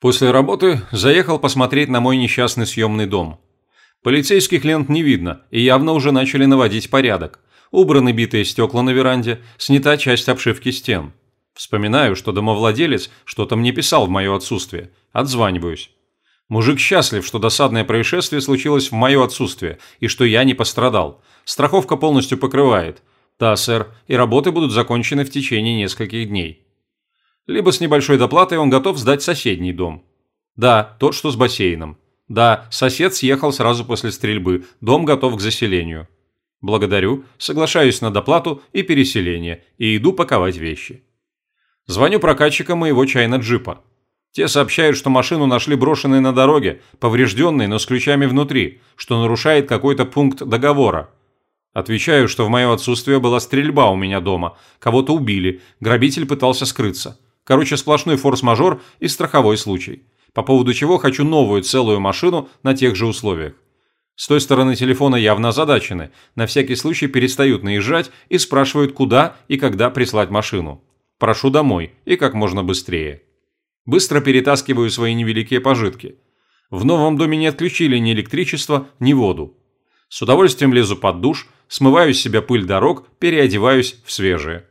После работы заехал посмотреть на мой несчастный съемный дом. Полицейских лент не видно, и явно уже начали наводить порядок. Убраны битые стекла на веранде, снята часть обшивки стен. Вспоминаю, что домовладелец что-то мне писал в мое отсутствие. Отзваниваюсь. Мужик счастлив, что досадное происшествие случилось в мое отсутствие, и что я не пострадал. Страховка полностью покрывает. Да, сэр, и работы будут закончены в течение нескольких дней. Либо с небольшой доплатой он готов сдать соседний дом. Да, тот, что с бассейном. Да, сосед съехал сразу после стрельбы, дом готов к заселению. Благодарю, соглашаюсь на доплату и переселение, и иду паковать вещи. Звоню прокатчикам моего чайно-джипа. Те сообщают, что машину нашли брошенной на дороге, поврежденной, но с ключами внутри, что нарушает какой-то пункт договора. Отвечаю, что в мое отсутствие была стрельба у меня дома, кого-то убили, грабитель пытался скрыться. Короче, сплошной форс-мажор и страховой случай. По поводу чего хочу новую целую машину на тех же условиях. С той стороны телефона явно озадачены, на всякий случай перестают наезжать и спрашивают, куда и когда прислать машину. Прошу домой и как можно быстрее. Быстро перетаскиваю свои невеликие пожитки. В новом доме не отключили ни электричество, ни воду. С удовольствием лезу под душ, смываю с себя пыль дорог, переодеваюсь в свежее.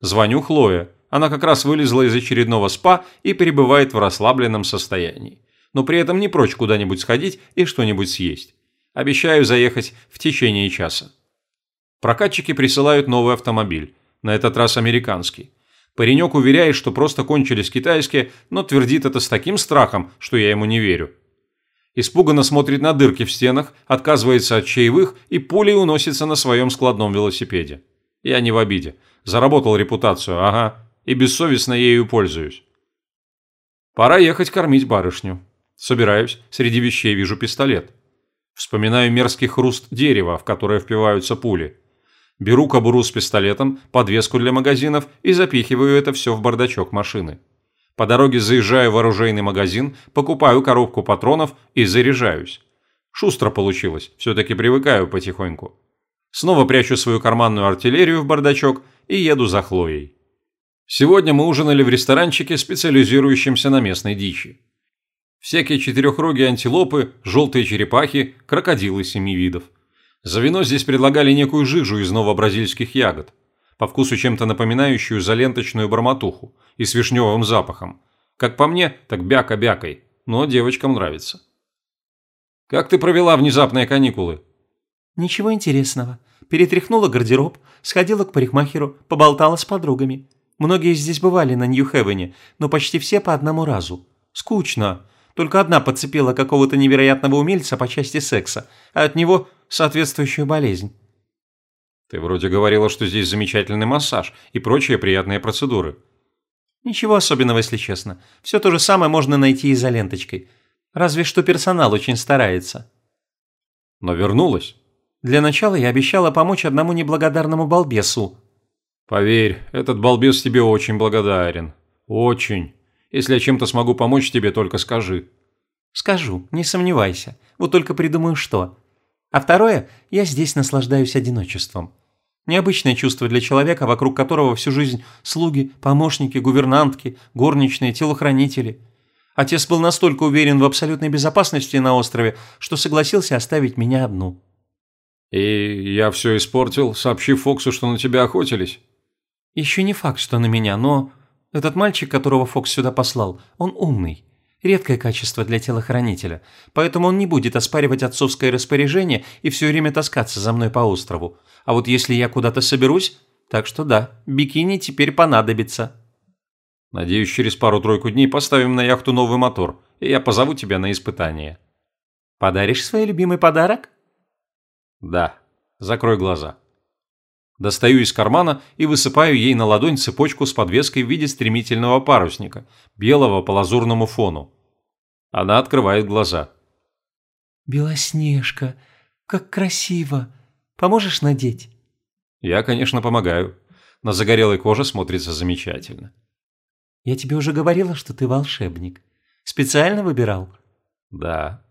Звоню Хлое. Она как раз вылезла из очередного спа и пребывает в расслабленном состоянии. Но при этом не прочь куда-нибудь сходить и что-нибудь съесть. Обещаю заехать в течение часа. Прокатчики присылают новый автомобиль. На этот раз американский. Паренек уверяет, что просто кончились китайские, но твердит это с таким страхом, что я ему не верю. Испуганно смотрит на дырки в стенах, отказывается от чаевых и пулей уносится на своем складном велосипеде. Я не в обиде. Заработал репутацию, ага и бессовестно ею пользуюсь. Пора ехать кормить барышню. Собираюсь, среди вещей вижу пистолет. Вспоминаю мерзкий хруст дерева, в которое впиваются пули. Беру кобуру с пистолетом, подвеску для магазинов и запихиваю это все в бардачок машины. По дороге заезжаю в оружейный магазин, покупаю коробку патронов и заряжаюсь. Шустро получилось, все-таки привыкаю потихоньку. Снова прячу свою карманную артиллерию в бардачок и еду за Хлоей. Сегодня мы ужинали в ресторанчике, специализирующемся на местной дичи. Всякие четырехрогие антилопы, желтые черепахи, крокодилы семи видов. За вино здесь предлагали некую жижу из новобразильских ягод, по вкусу чем-то напоминающую заленточную барматуху и с вишневым запахом. Как по мне, так бяка-бякой, но девочкам нравится. «Как ты провела внезапные каникулы?» «Ничего интересного. Перетряхнула гардероб, сходила к парикмахеру, поболтала с подругами. Многие здесь бывали на Нью-Хевене, но почти все по одному разу. Скучно. Только одна подцепила какого-то невероятного умельца по части секса, а от него соответствующую болезнь. Ты вроде говорила, что здесь замечательный массаж и прочие приятные процедуры. Ничего особенного, если честно. Все то же самое можно найти и за ленточкой. Разве что персонал очень старается. Но вернулась. Для начала я обещала помочь одному неблагодарному балбесу, Поверь, этот балбес тебе очень благодарен. Очень. Если я чем-то смогу помочь тебе, только скажи. Скажу, не сомневайся. Вот только придумаю что. А второе, я здесь наслаждаюсь одиночеством. Необычное чувство для человека, вокруг которого всю жизнь слуги, помощники, гувернантки, горничные, телохранители. Отец был настолько уверен в абсолютной безопасности на острове, что согласился оставить меня одну. «И я все испортил, сообщив Фоксу, что на тебя охотились?» Еще не факт, что на меня, но... Этот мальчик, которого Фокс сюда послал, он умный. Редкое качество для телохранителя, поэтому он не будет оспаривать отцовское распоряжение и все время таскаться за мной по острову. А вот если я куда-то соберусь, так что да, бикини теперь понадобится. Надеюсь, через пару-тройку дней поставим на яхту новый мотор, и я позову тебя на испытание. Подаришь свой любимый подарок? Да. Закрой глаза. Достаю из кармана и высыпаю ей на ладонь цепочку с подвеской в виде стремительного парусника, белого по лазурному фону. Она открывает глаза. «Белоснежка, как красиво! Поможешь надеть?» Я, конечно, помогаю. На загорелой коже смотрится замечательно. «Я тебе уже говорила, что ты волшебник. Специально выбирал?» «Да».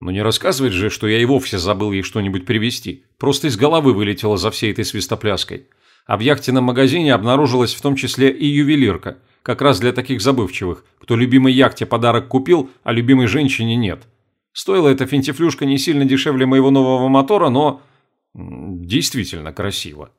Но не рассказывать же, что я и вовсе забыл ей что-нибудь привезти. Просто из головы вылетело за всей этой свистопляской. А в яхтенном магазине обнаружилась в том числе и ювелирка, как раз для таких забывчивых, кто любимой яхте подарок купил, а любимой женщине нет. Стоила эта финтифлюшка не сильно дешевле моего нового мотора, но действительно красиво.